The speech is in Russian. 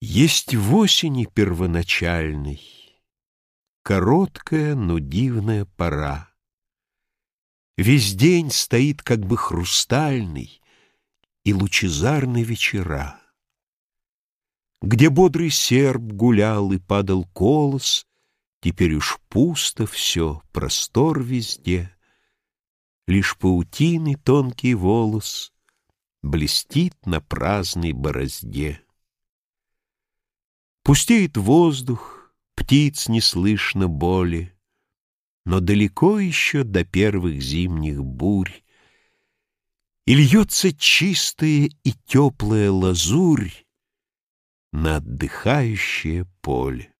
Есть в осени первоначальной Короткая, но дивная пора. Весь день стоит как бы хрустальный И лучезарный вечера. Где бодрый серб гулял и падал колос, Теперь уж пусто все, простор везде. Лишь паутины тонкий волос Блестит на праздной борозде. Пустеет воздух, птиц не слышно боли, Но далеко еще до первых зимних бурь, И льется чистая и теплая лазурь На отдыхающее поле.